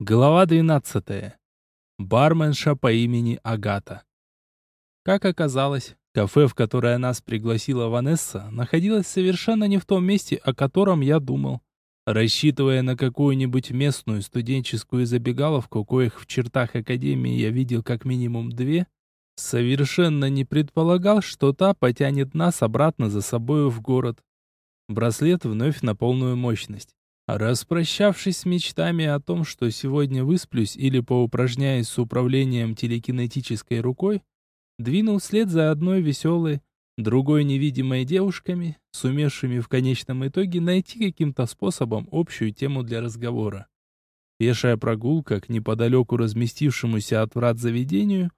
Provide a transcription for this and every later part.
Глава 12. Барменша по имени Агата. Как оказалось, кафе, в которое нас пригласила Ванесса, находилось совершенно не в том месте, о котором я думал. Рассчитывая на какую-нибудь местную студенческую забегаловку, коих в чертах академии я видел как минимум две, совершенно не предполагал, что та потянет нас обратно за собою в город. Браслет вновь на полную мощность. Распрощавшись с мечтами о том, что сегодня высплюсь или поупражняюсь с управлением телекинетической рукой, двинул вслед за одной веселой, другой невидимой девушками, сумевшими в конечном итоге найти каким-то способом общую тему для разговора. Пешая прогулка к неподалеку разместившемуся от врат заведению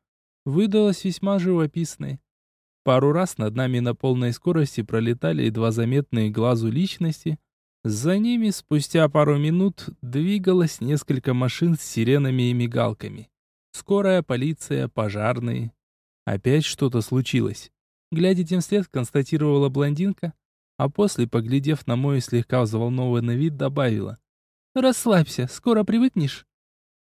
выдалась весьма живописной. Пару раз над нами на полной скорости пролетали едва заметные глазу личности — за ними спустя пару минут двигалось несколько машин с сиренами и мигалками. Скорая, полиция, пожарные. Опять что-то случилось. Глядя тем вслед, констатировала блондинка, а после, поглядев на мой слегка взволнованный вид, добавила. «Расслабься, скоро привыкнешь».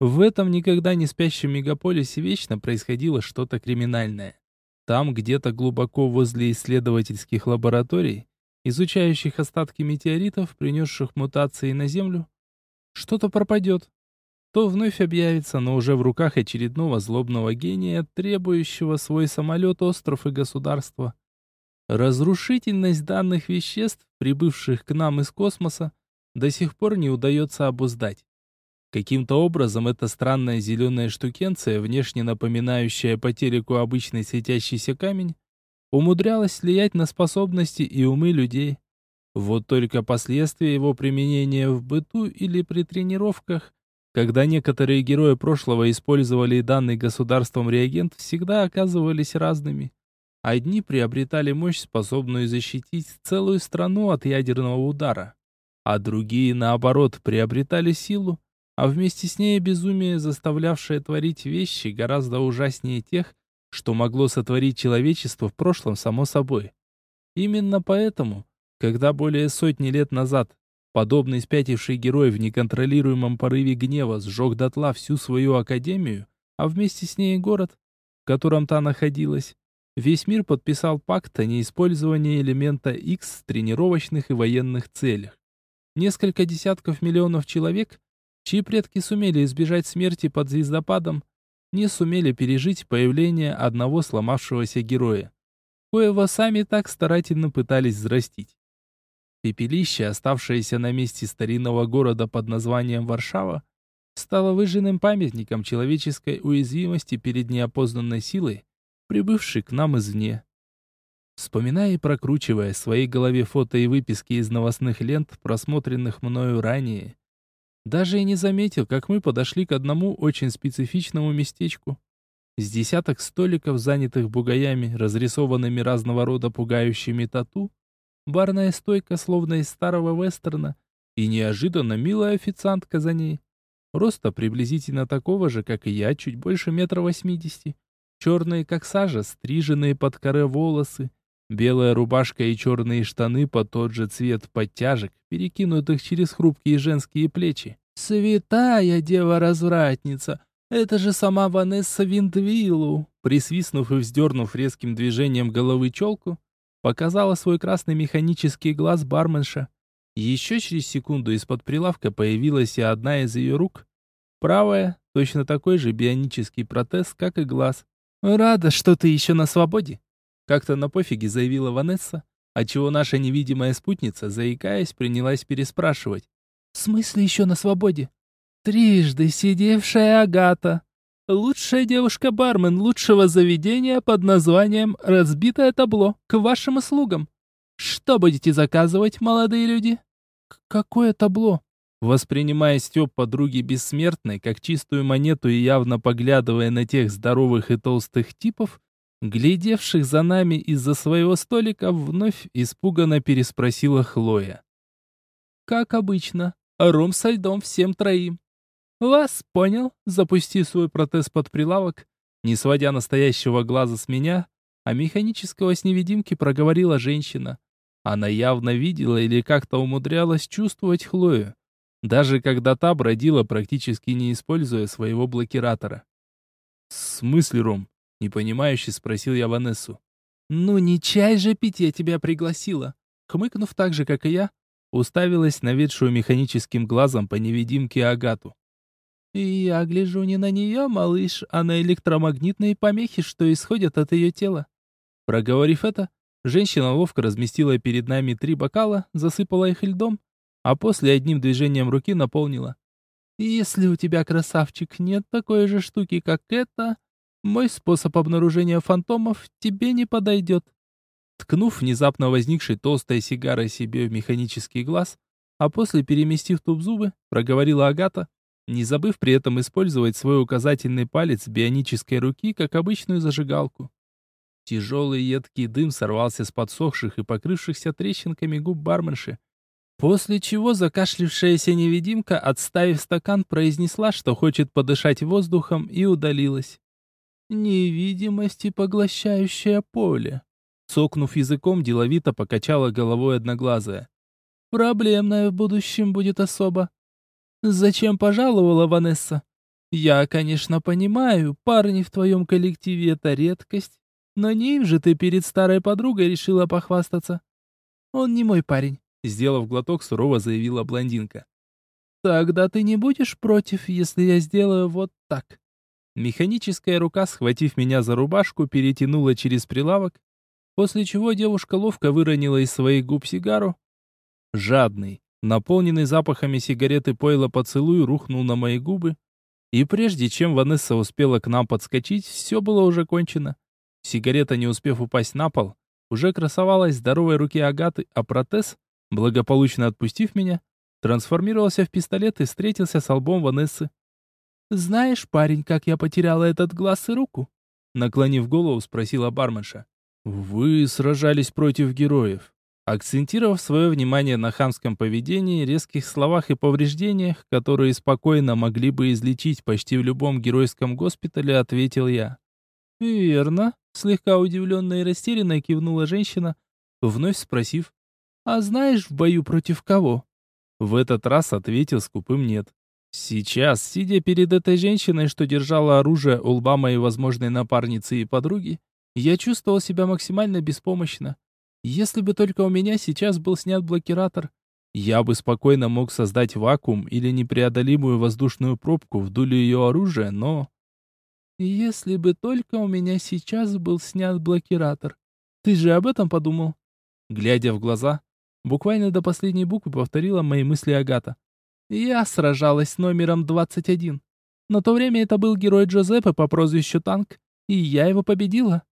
В этом никогда не спящем мегаполисе вечно происходило что-то криминальное. Там, где-то глубоко возле исследовательских лабораторий, изучающих остатки метеоритов, принесших мутации на Землю, что-то пропадет. То вновь объявится, но уже в руках очередного злобного гения, требующего свой самолет, остров и государство. Разрушительность данных веществ, прибывших к нам из космоса, до сих пор не удается обуздать. Каким-то образом эта странная зеленая штукенция, внешне напоминающая по телеку обычный светящийся камень, умудрялась влиять на способности и умы людей. Вот только последствия его применения в быту или при тренировках, когда некоторые герои прошлого использовали данный государством реагент, всегда оказывались разными. Одни приобретали мощь, способную защитить целую страну от ядерного удара, а другие, наоборот, приобретали силу, а вместе с ней безумие, заставлявшее творить вещи гораздо ужаснее тех, что могло сотворить человечество в прошлом само собой. Именно поэтому, когда более сотни лет назад подобный спятивший герой в неконтролируемом порыве гнева сжег дотла всю свою академию, а вместе с ней город, в котором та находилась, весь мир подписал пакт о неиспользовании элемента X в тренировочных и военных целях. Несколько десятков миллионов человек, чьи предки сумели избежать смерти под звездопадом, не сумели пережить появление одного сломавшегося героя, коего сами так старательно пытались взрастить. Пепелище, оставшееся на месте старинного города под названием Варшава, стало выжженным памятником человеческой уязвимости перед неопознанной силой, прибывшей к нам извне. Вспоминая и прокручивая в своей голове фото и выписки из новостных лент, просмотренных мною ранее, даже и не заметил, как мы подошли к одному очень специфичному местечку. С десяток столиков, занятых бугаями, разрисованными разного рода пугающими тату, барная стойка, словно из старого вестерна, и неожиданно милая официантка за ней. Роста приблизительно такого же, как и я, чуть больше метра восьмидесяти. Черные, как сажа, стриженные под коре волосы, Белая рубашка и черные штаны по тот же цвет подтяжек, перекинутых через хрупкие женские плечи. «Святая дева-развратница! Это же сама Ванесса Виндвиллу!» Присвистнув и вздернув резким движением головы челку, показала свой красный механический глаз барменша. Еще через секунду из-под прилавка появилась и одна из ее рук. Правая, точно такой же бионический протез, как и глаз. «Рада, что ты еще на свободе!» Как-то на пофиге заявила Ванесса, отчего наша невидимая спутница, заикаясь, принялась переспрашивать. «В смысле еще на свободе?» «Трижды сидевшая Агата. Лучшая девушка-бармен лучшего заведения под названием «Разбитое табло» к вашим услугам. Что будете заказывать, молодые люди?» «Какое табло?» Воспринимая Степ подруги бессмертной, как чистую монету и явно поглядывая на тех здоровых и толстых типов, глядевших за нами из-за своего столика, вновь испуганно переспросила Хлоя. «Как обычно, ром со льдом всем троим». «Вас понял», запустив свой протез под прилавок, не сводя настоящего глаза с меня, а механического с невидимки проговорила женщина. Она явно видела или как-то умудрялась чувствовать Хлою. даже когда та бродила, практически не используя своего блокиратора. «В смысле, Ром?» — непонимающе спросил я Ванессу. «Ну не чай же пить я тебя пригласила!» Хмыкнув так же, как и я, уставилась на ведшую механическим глазом по невидимке Агату. «Я гляжу не на нее, малыш, а на электромагнитные помехи, что исходят от ее тела». Проговорив это, женщина ловко разместила перед нами три бокала, засыпала их льдом, а после одним движением руки наполнила. «Если у тебя, красавчик, нет такой же штуки, как эта, мой способ обнаружения фантомов тебе не подойдет». Ткнув внезапно возникшей толстой сигарой себе в механический глаз, а после переместив туб зубы, проговорила Агата, не забыв при этом использовать свой указательный палец бионической руки как обычную зажигалку. Тяжелый едкий дым сорвался с подсохших и покрывшихся трещинками губ барменши, после чего закашлившаяся невидимка, отставив стакан, произнесла, что хочет подышать воздухом, и удалилась. «Невидимость и поглощающее поле», Цокнув языком, деловито покачала головой одноглазая. «Проблемная в будущем будет особо. Зачем пожаловала Ванесса? Я, конечно, понимаю, парни в твоем коллективе — это редкость, но не им же ты перед старой подругой решила похвастаться. Он не мой парень», — сделав глоток, сурово заявила блондинка. «Тогда ты не будешь против, если я сделаю вот так?» Механическая рука, схватив меня за рубашку, перетянула через прилавок, после чего девушка ловко выронила из своих губ сигару. Жадный, наполненный запахами сигареты пойла поцелуй рухнул на мои губы, и прежде чем Ванесса успела к нам подскочить, все было уже кончено. Сигарета, не успев упасть на пол, уже красовалась здоровой руке Агаты, а протез, благополучно отпустив меня, трансформировался в пистолет и встретился с лбом Ванессы. «Знаешь, парень, как я потеряла этот глаз и руку?» Наклонив голову, спросила барменша. Вы сражались против героев. Акцентировав свое внимание на хамском поведении, резких словах и повреждениях, которые спокойно могли бы излечить почти в любом геройском госпитале, ответил я. «Верно», — слегка удивленная и растерянная кивнула женщина, вновь спросив, «А знаешь в бою против кого?» В этот раз ответил скупым «нет». Сейчас, сидя перед этой женщиной, что держала оружие у лба моей возможной напарницы и подруги, я чувствовал себя максимально беспомощно. Если бы только у меня сейчас был снят блокиратор, я бы спокойно мог создать вакуум или непреодолимую воздушную пробку в дуле ее оружия, но... Если бы только у меня сейчас был снят блокиратор. Ты же об этом подумал? Глядя в глаза, буквально до последней буквы повторила мои мысли Агата. Я сражалась с номером 21. На то время это был герой Джозеппе по прозвищу Танк, и я его победила.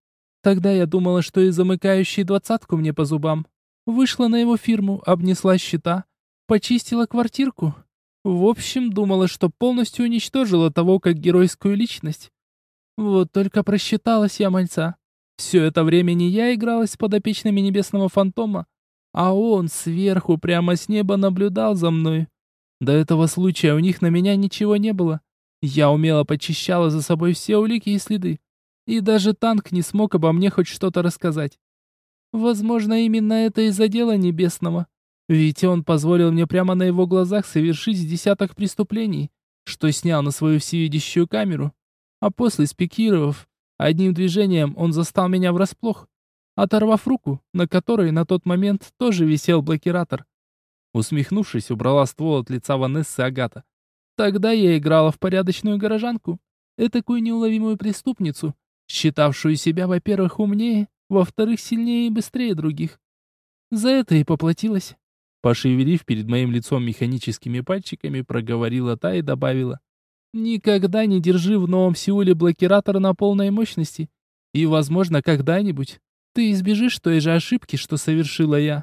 Тогда я думала, что и замыкающий двадцатку мне по зубам. Вышла на его фирму, обнесла счета, почистила квартирку. В общем, думала, что полностью уничтожила того как геройскую личность. Вот только просчиталась я мальца. Все это время не я игралась с подопечными небесного фантома, а он сверху прямо с неба наблюдал за мной. До этого случая у них на меня ничего не было. Я умело почищала за собой все улики и следы. И даже танк не смог обо мне хоть что-то рассказать. Возможно, именно это из-за дела небесного. Ведь он позволил мне прямо на его глазах совершить десяток преступлений, что снял на свою всевидящую камеру. А после, спикировав, одним движением он застал меня врасплох, оторвав руку, на которой на тот момент тоже висел блокиратор. Усмехнувшись, убрала ствол от лица Ванессы Агата. Тогда я играла в порядочную горожанку, этакую неуловимую преступницу, считавшую себя, во-первых, умнее, во-вторых, сильнее и быстрее других. За это и поплатилась. Пошевелив перед моим лицом механическими пальчиками, проговорила та и добавила. «Никогда не держи в Новом Сеуле блокиратор на полной мощности, и, возможно, когда-нибудь ты избежишь той же ошибки, что совершила я».